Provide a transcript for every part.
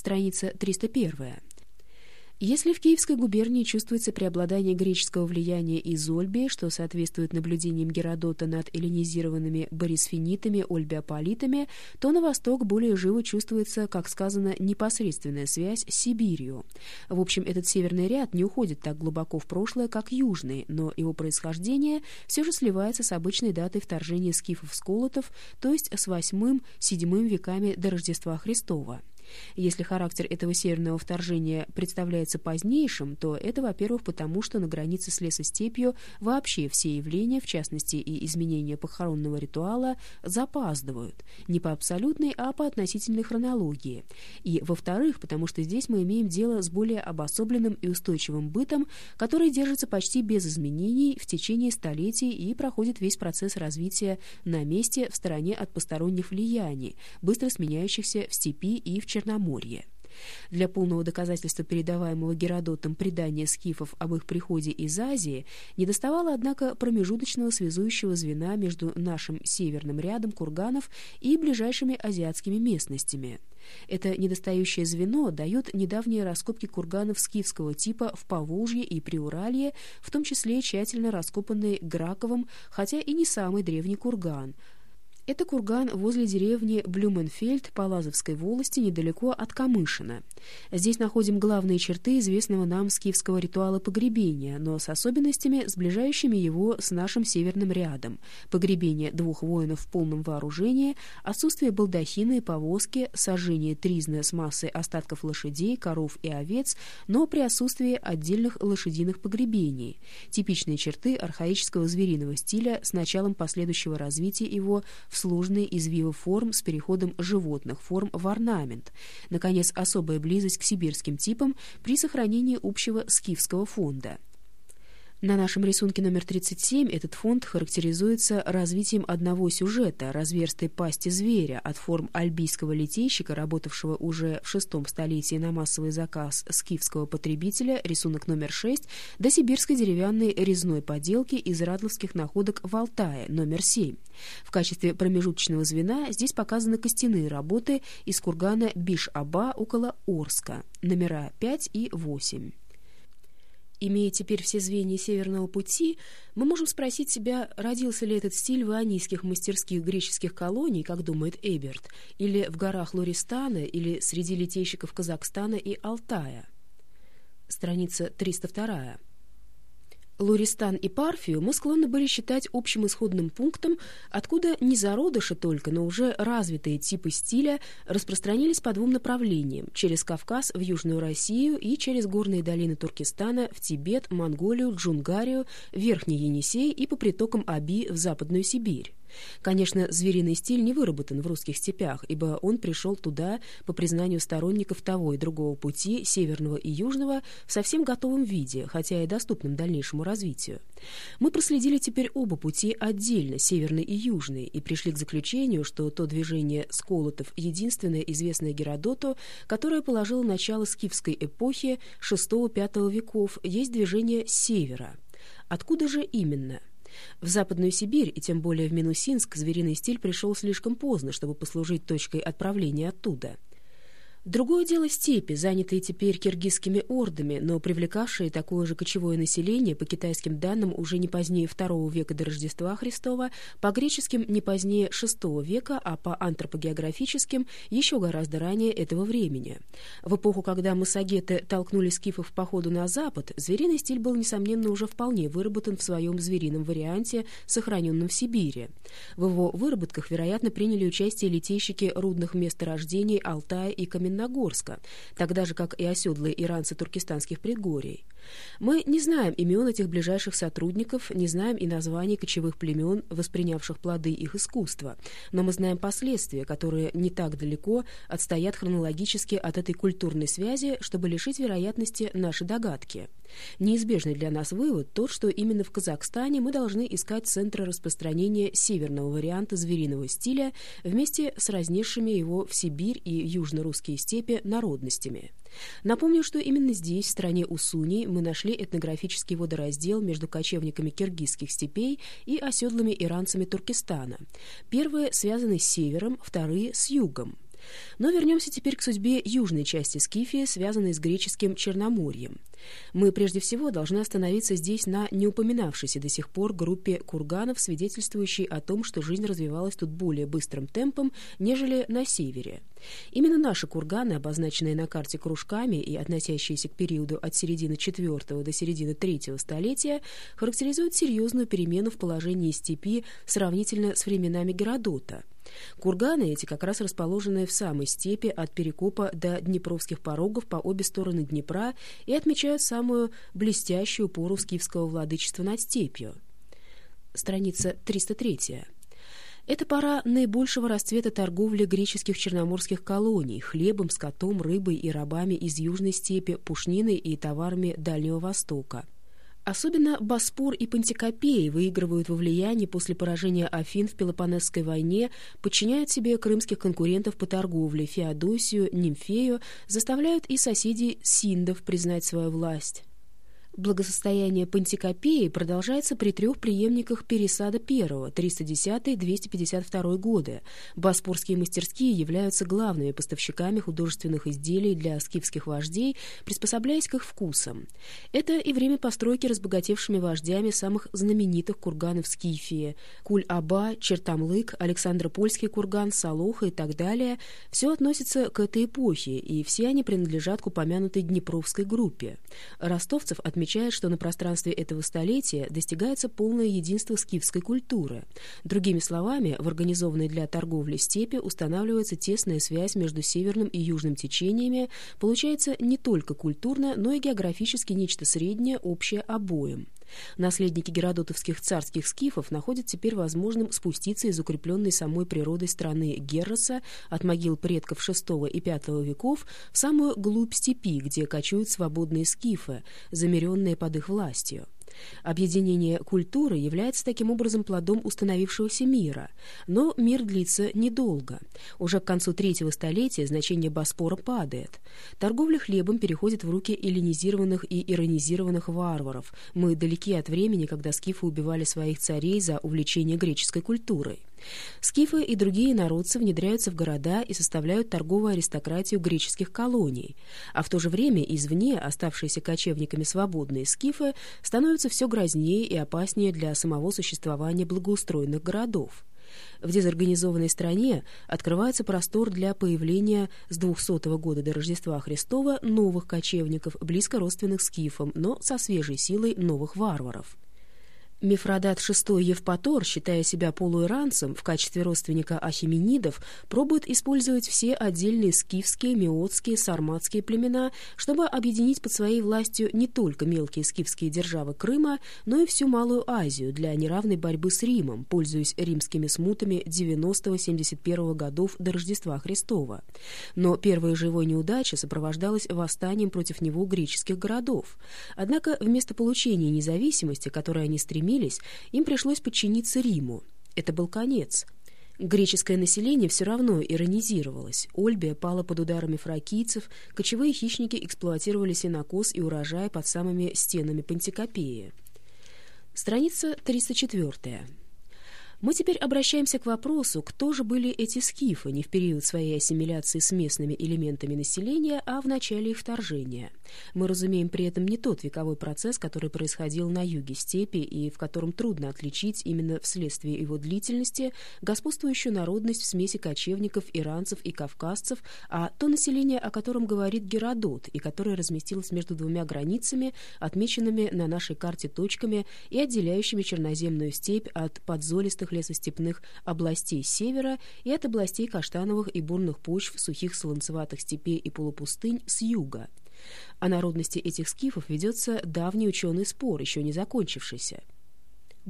страница 301. Если в Киевской губернии чувствуется преобладание греческого влияния из Ольбии, что соответствует наблюдениям Геродота над эллинизированными борисфинитами, ольбиополитами, то на восток более живо чувствуется, как сказано, непосредственная связь с Сибирью. В общем, этот северный ряд не уходит так глубоко в прошлое, как южный, но его происхождение все же сливается с обычной датой вторжения скифов-сколотов, то есть с восьмым-седьмым веками до Рождества Христова. Если характер этого северного вторжения представляется позднейшим, то это, во-первых, потому что на границе с лесостепью вообще все явления, в частности и изменения похоронного ритуала, запаздывают. Не по абсолютной, а по относительной хронологии. И, во-вторых, потому что здесь мы имеем дело с более обособленным и устойчивым бытом, который держится почти без изменений в течение столетий и проходит весь процесс развития на месте в стороне от посторонних влияний, быстро сменяющихся в степи и в Черногории Черноморье. Для полного доказательства передаваемого Геродотом предания скифов об их приходе из Азии недоставало, однако, промежуточного связующего звена между нашим северным рядом курганов и ближайшими азиатскими местностями. Это недостающее звено дает недавние раскопки курганов скифского типа в Поволжье и Приуралье, в том числе тщательно раскопанный Граковым, хотя и не самый древний курган – это курган возле деревни Блюменфельд Палазовской волости, недалеко от Камышина. Здесь находим главные черты известного нам скифского ритуала погребения, но с особенностями, сближающими его с нашим северным рядом. Погребение двух воинов в полном вооружении, отсутствие балдахина и повозки, сожжение тризны с массой остатков лошадей, коров и овец, но при отсутствии отдельных лошадиных погребений. Типичные черты архаического звериного стиля с началом последующего развития его в сложные извивы форм с переходом животных форм в орнамент. Наконец, особая близость к сибирским типам при сохранении общего скифского фонда. На нашем рисунке номер 37 этот фонд характеризуется развитием одного сюжета разверстой пасти зверя от форм альбийского литейщика, работавшего уже в шестом столетии на массовый заказ скифского потребителя, рисунок номер 6, до сибирской деревянной резной поделки из радловских находок в Алтае, номер 7. В качестве промежуточного звена здесь показаны костяные работы из кургана Биш-Аба около Орска, номера 5 и 8. Имея теперь все звенья Северного пути, мы можем спросить себя, родился ли этот стиль в ионийских мастерских греческих колоний, как думает Эберт, или в горах Лористана, или среди литейщиков Казахстана и Алтая. Страница 302. Луристан и Парфию мы склонны были считать общим исходным пунктом, откуда не зародыши только, но уже развитые типы стиля распространились по двум направлениям – через Кавказ в Южную Россию и через горные долины Туркестана в Тибет, Монголию, Джунгарию, Верхний Енисей и по притокам Аби в Западную Сибирь. Конечно, звериный стиль не выработан в русских степях, ибо он пришел туда, по признанию сторонников того и другого пути, северного и южного, в совсем готовом виде, хотя и доступном дальнейшему развитию. Мы проследили теперь оба пути отдельно, северный и южный, и пришли к заключению, что то движение сколотов, единственное известное Геродоту, которое положило начало скифской эпохи VI-V веков, есть движение севера. Откуда же именно? В Западную Сибирь, и тем более в Минусинск, звериный стиль пришел слишком поздно, чтобы послужить точкой отправления оттуда – Другое дело степи, занятые теперь киргизскими ордами, но привлекавшие такое же кочевое население, по китайским данным, уже не позднее II века до Рождества Христова, по греческим не позднее VI века, а по антропогеографическим еще гораздо ранее этого времени. В эпоху, когда массагеты толкнули скифов по ходу на запад, звериный стиль был, несомненно, уже вполне выработан в своем зверином варианте, сохраненном в Сибири. В его выработках, вероятно, приняли участие литейщики рудных месторождений Алтая и Каменогорска, Каменногорска, тогда же, как и оседлые иранцы туркестанских предгорий. Мы не знаем имен этих ближайших сотрудников, не знаем и названий кочевых племен, воспринявших плоды их искусства, но мы знаем последствия, которые не так далеко отстоят хронологически от этой культурной связи, чтобы лишить вероятности наши догадки. Неизбежный для нас вывод тот, что именно в Казахстане мы должны искать центры распространения северного варианта звериного стиля вместе с разнесшими его в Сибирь и южно-русские степи народностями. Напомню, что именно здесь, в стране Усуни, мы нашли этнографический водораздел между кочевниками киргизских степей и оседлыми иранцами Туркестана. Первые связаны с севером, вторые — с югом. Но вернемся теперь к судьбе южной части Скифии, связанной с греческим Черноморьем. Мы прежде всего должны остановиться здесь на неупоминавшейся до сих пор группе курганов, свидетельствующей о том, что жизнь развивалась тут более быстрым темпом, нежели на севере. Именно наши курганы, обозначенные на карте кружками и относящиеся к периоду от середины IV до середины III столетия, характеризуют серьезную перемену в положении степи сравнительно с временами Геродота. Курганы эти как раз расположены в самой степи от Перекопа до Днепровских порогов по обе стороны Днепра и отмечают самую блестящую пору скифского владычества над степью. Страница 303. Это пора наибольшего расцвета торговли греческих черноморских колоний хлебом, скотом, рыбой и рабами из Южной степи, пушниной и товарами Дальнего Востока. Особенно Боспор и Пантикопеи выигрывают во влиянии после поражения Афин в Пелопонесской войне, подчиняют себе крымских конкурентов по торговле Феодосию, Нимфею, заставляют и соседей Синдов признать свою власть. Благосостояние Пантикопеи продолжается при трех преемниках Пересада I 310-252 годы. Боспорские мастерские являются главными поставщиками художественных изделий для скифских вождей, приспособляясь к их вкусам. Это и время постройки разбогатевшими вождями самых знаменитых курганов Скифии – Куль-Аба, Чертамлык, Александропольский курган, Солоха и так далее – все относится к этой эпохе, и все они принадлежат к упомянутой Днепровской группе. Ростовцев отмечает отмечает, что на пространстве этого столетия достигается полное единство скифской культуры. Другими словами, в организованной для торговли степи устанавливается тесная связь между северным и южным течениями, получается не только культурно, но и географически нечто среднее, общее обоим. Наследники геродотовских царских скифов находят теперь возможным спуститься из укрепленной самой природой страны Герроса от могил предков VI и V веков в самую глубь степи, где кочуют свободные скифы, замеренные под их властью. Объединение культуры является таким образом плодом установившегося мира. Но мир длится недолго. Уже к концу третьего столетия значение Боспора падает. Торговля хлебом переходит в руки эллинизированных и иронизированных варваров. Мы далеки от времени, когда скифы убивали своих царей за увлечение греческой культурой. Скифы и другие народцы внедряются в города и составляют торговую аристократию греческих колоний, а в то же время извне оставшиеся кочевниками свободные скифы становятся все грознее и опаснее для самого существования благоустроенных городов. В дезорганизованной стране открывается простор для появления с 200 года до Рождества Христова новых кочевников, близко родственных скифам, но со свежей силой новых варваров. Мифродат VI Евпатор, считая себя полуиранцем в качестве родственника ахименидов, пробует использовать все отдельные скифские, меотские, сарматские племена, чтобы объединить под своей властью не только мелкие скифские державы Крыма, но и всю Малую Азию для неравной борьбы с Римом, пользуясь римскими смутами 90-71 годов до Рождества Христова. Но первая же его неудача сопровождалась восстанием против него греческих городов. Однако вместо получения независимости, которой они стремились, стремились, им пришлось подчиниться Риму. Это был конец. Греческое население все равно иронизировалось. Ольбия пала под ударами фракийцев, кочевые хищники эксплуатировали сенокос и урожай под самыми стенами Пантикопеи. Страница 304. Мы теперь обращаемся к вопросу, кто же были эти скифы не в период своей ассимиляции с местными элементами населения, а в начале их вторжения. Мы разумеем при этом не тот вековой процесс, который происходил на юге степи и в котором трудно отличить именно вследствие его длительности господствующую народность в смеси кочевников, иранцев и кавказцев, а то население, о котором говорит Геродот и которое разместилось между двумя границами, отмеченными на нашей карте точками и отделяющими черноземную степь от подзолистых сухих лесостепных областей севера и от областей каштановых и бурных почв сухих солонцеватых степей и полупустынь с юга. О народности этих скифов ведется давний ученый спор, еще не закончившийся.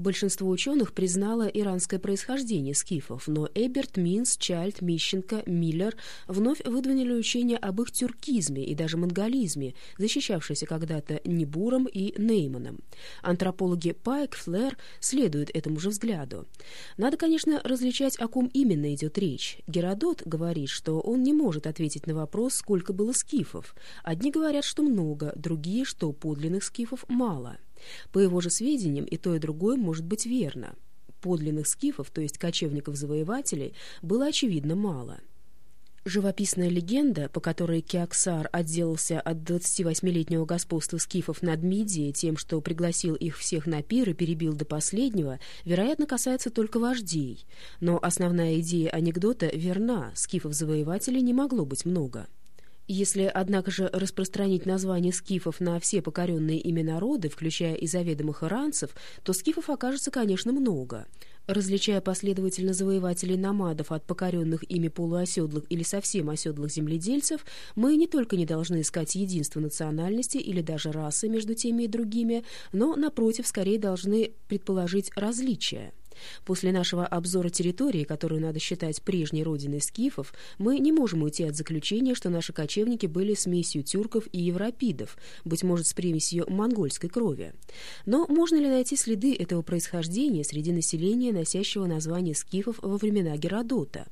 Большинство ученых признало иранское происхождение скифов, но Эберт, Минс, Чальд, Мищенко, Миллер вновь выдвинули учение об их тюркизме и даже монголизме, защищавшееся когда-то Небуром и Нейманом. Антропологи Пайк, Флэр следуют этому же взгляду. Надо, конечно, различать, о ком именно идет речь. Геродот говорит, что он не может ответить на вопрос, сколько было скифов. Одни говорят, что много, другие, что подлинных скифов мало. По его же сведениям, и то, и другое может быть верно. Подлинных скифов, то есть кочевников-завоевателей, было очевидно мало. Живописная легенда, по которой Кеоксар отделался от 28-летнего господства скифов над Мидией тем, что пригласил их всех на пир и перебил до последнего, вероятно, касается только вождей. Но основная идея анекдота верна, скифов-завоевателей не могло быть много. Если, однако же, распространить название скифов на все покоренные ими народы, включая и заведомых иранцев, то скифов окажется, конечно, много — различая последовательно завоевателей намадов от покоренных ими полуоседлых или совсем оседлых земледельцев, мы не только не должны искать единство национальности или даже расы между теми и другими, но, напротив, скорее должны предположить различия. После нашего обзора территории, которую надо считать прежней родиной скифов, мы не можем уйти от заключения, что наши кочевники были смесью тюрков и европидов, быть может, с примесью монгольской крови. Но можно ли найти следы этого происхождения среди населения, носящего название скифов во времена Геродота?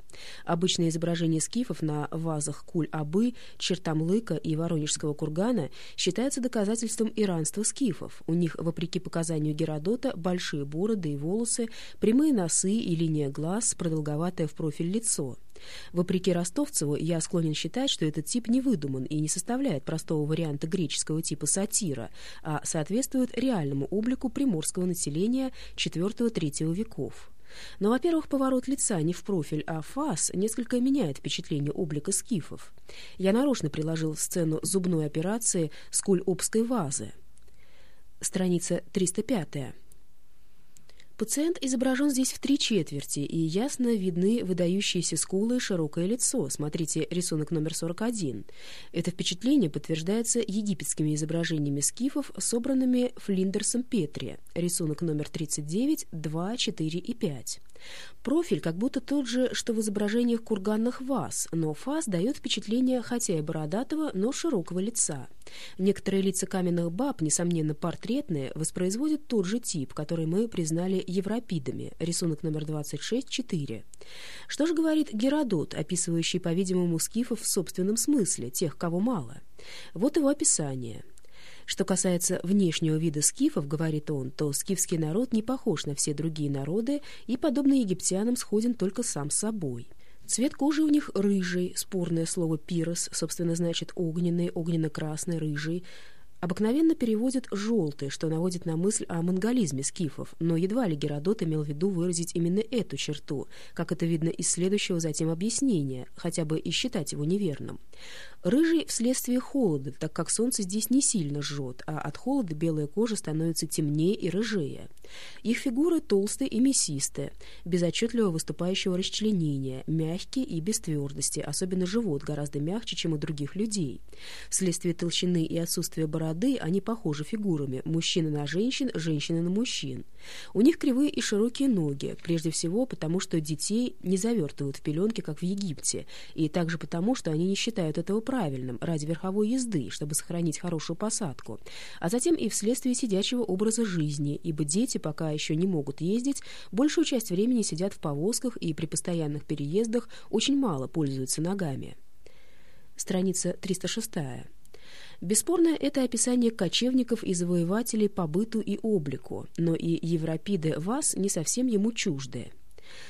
Обычные изображения скифов на вазах Куль-Абы, Чертамлыка и Воронежского кургана считаются доказательством иранства скифов. У них, вопреки показанию Геродота, большие бороды и волосы, прямые носы и линия глаз, продолговатое в профиль лицо. Вопреки Ростовцеву, я склонен считать, что этот тип не выдуман и не составляет простого варианта греческого типа сатира, а соответствует реальному облику приморского населения IV-III веков. Но, во-первых, поворот лица не в профиль, а фас несколько меняет впечатление облика скифов. Я нарочно приложил в сцену зубной операции скуль-обской вазы. Страница 305 Пациент изображен здесь в три четверти, и ясно видны выдающиеся скулы и широкое лицо. Смотрите рисунок номер 41. Это впечатление подтверждается египетскими изображениями скифов, собранными Флиндерсом Петри. Рисунок номер 39, 2, 4 и 5. Профиль как будто тот же, что в изображениях курганных ваз, но фас дает впечатление хотя и бородатого, но широкого лица. Некоторые лица каменных баб, несомненно портретные, воспроизводят тот же тип, который мы признали европидами, рисунок номер 26-4. Что же говорит Геродот, описывающий, по-видимому, скифов в собственном смысле, тех, кого мало? Вот его описание. Что касается внешнего вида скифов, говорит он, то скифский народ не похож на все другие народы и, подобно египтянам, сходен только сам собой. Цвет кожи у них рыжий, спорное слово «пирос», собственно, значит огненный, огненно-красный, рыжий, обыкновенно переводят «желтый», что наводит на мысль о монголизме скифов, но едва ли Геродот имел в виду выразить именно эту черту, как это видно из следующего затем объяснения, хотя бы и считать его неверным. Рыжий вследствие холода, так как солнце здесь не сильно жжет, а от холода белая кожа становится темнее и рыжее. Их фигуры толстые и мясистые, без отчетливо выступающего расчленения, мягкие и без твердости, особенно живот гораздо мягче, чем у других людей. Вследствие толщины и отсутствия бороды они похожи фигурами, мужчины на женщин, женщины на мужчин. У них кривые и широкие ноги, прежде всего потому, что детей не завертывают в пеленки, как в Египте, и также потому, что они не считают этого правильным ради верховой езды, чтобы сохранить хорошую посадку, а затем и вследствие сидячего образа жизни, ибо дети, пока еще не могут ездить, большую часть времени сидят в повозках и при постоянных переездах очень мало пользуются ногами. Страница 306. Бесспорно, это описание кочевников и завоевателей по быту и облику, но и европиды вас не совсем ему чужды.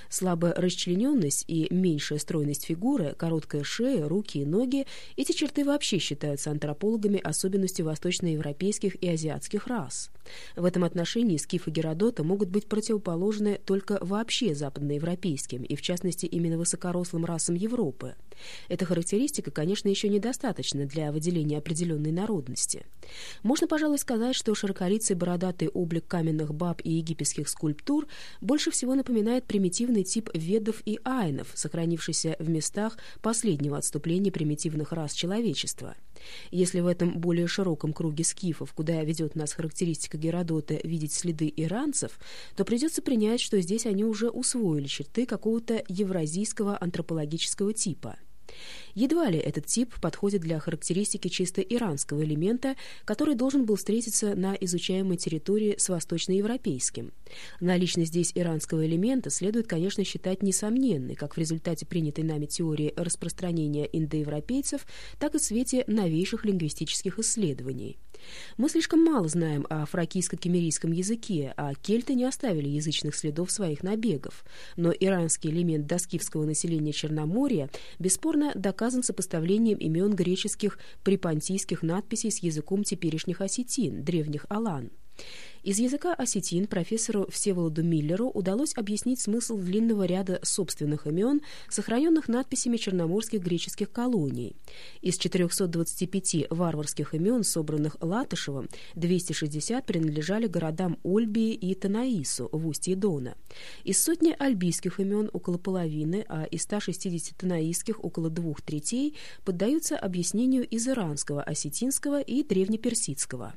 Слабая расчлененность и меньшая стройность фигуры, короткая шея, руки и ноги – эти черты вообще считаются антропологами особенностью восточноевропейских и азиатских рас. В этом отношении скифы Геродота могут быть противоположны только вообще западноевропейским, и в частности именно высокорослым расам Европы. Эта характеристика, конечно, еще недостаточна для выделения определенной народности. Можно, пожалуй, сказать, что широколицый бородатый облик каменных баб и египетских скульптур больше всего напоминает примитивный тип ведов и айнов, сохранившийся в местах последнего отступления примитивных рас человечества. Если в этом более широком круге скифов, куда ведет нас характеристика Геродота, видеть следы иранцев, то придется принять, что здесь они уже усвоили черты какого-то евразийского антропологического типа – Едва ли этот тип подходит для характеристики чисто иранского элемента, который должен был встретиться на изучаемой территории с восточноевропейским. Наличность здесь иранского элемента следует, конечно, считать несомненной, как в результате принятой нами теории распространения индоевропейцев, так и в свете новейших лингвистических исследований. Мы слишком мало знаем о фракийско-кемерийском языке, а кельты не оставили язычных следов своих набегов. Но иранский элемент доскифского населения Черноморья бесспорно доказан сопоставлением имен греческих припонтийских надписей с языком теперешних осетин, древних алан. Из языка осетин профессору Всеволоду Миллеру удалось объяснить смысл длинного ряда собственных имен, сохраненных надписями черноморских греческих колоний. Из 425 варварских имен, собранных Латышевым, 260 принадлежали городам Ольбии и Танаису в устье Дона. Из сотни альбийских имен около половины, а из 160 танаисских около двух третей поддаются объяснению из иранского, осетинского и древнеперсидского.